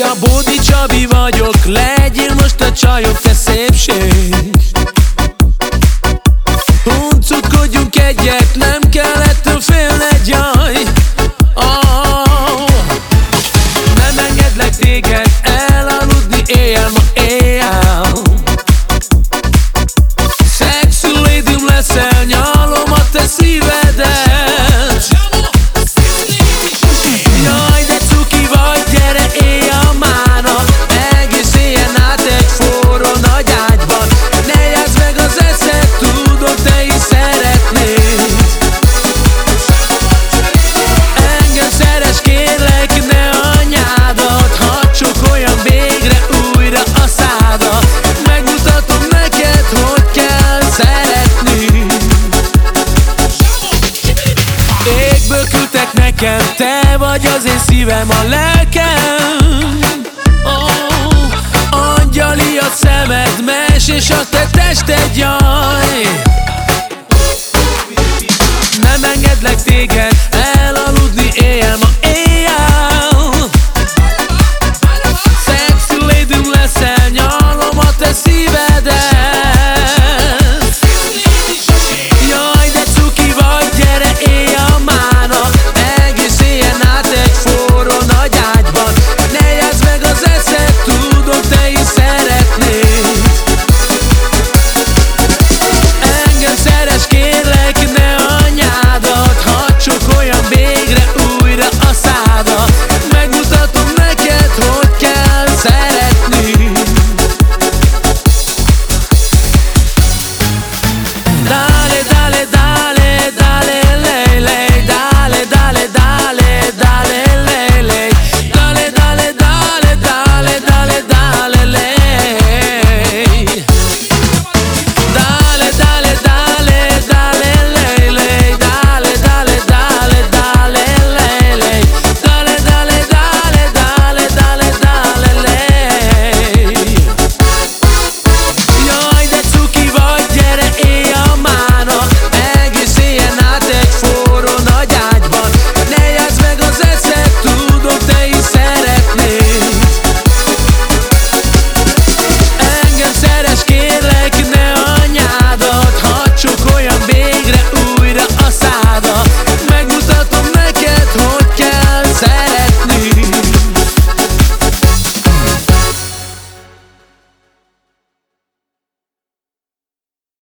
Szia, Bódi Csabi vagyok, legyél most a csajok, te szépség küldtek nekem Te vagy az én szívem, a lelkem. Oh, Angyali a szemed, mes és a te tested, jaj.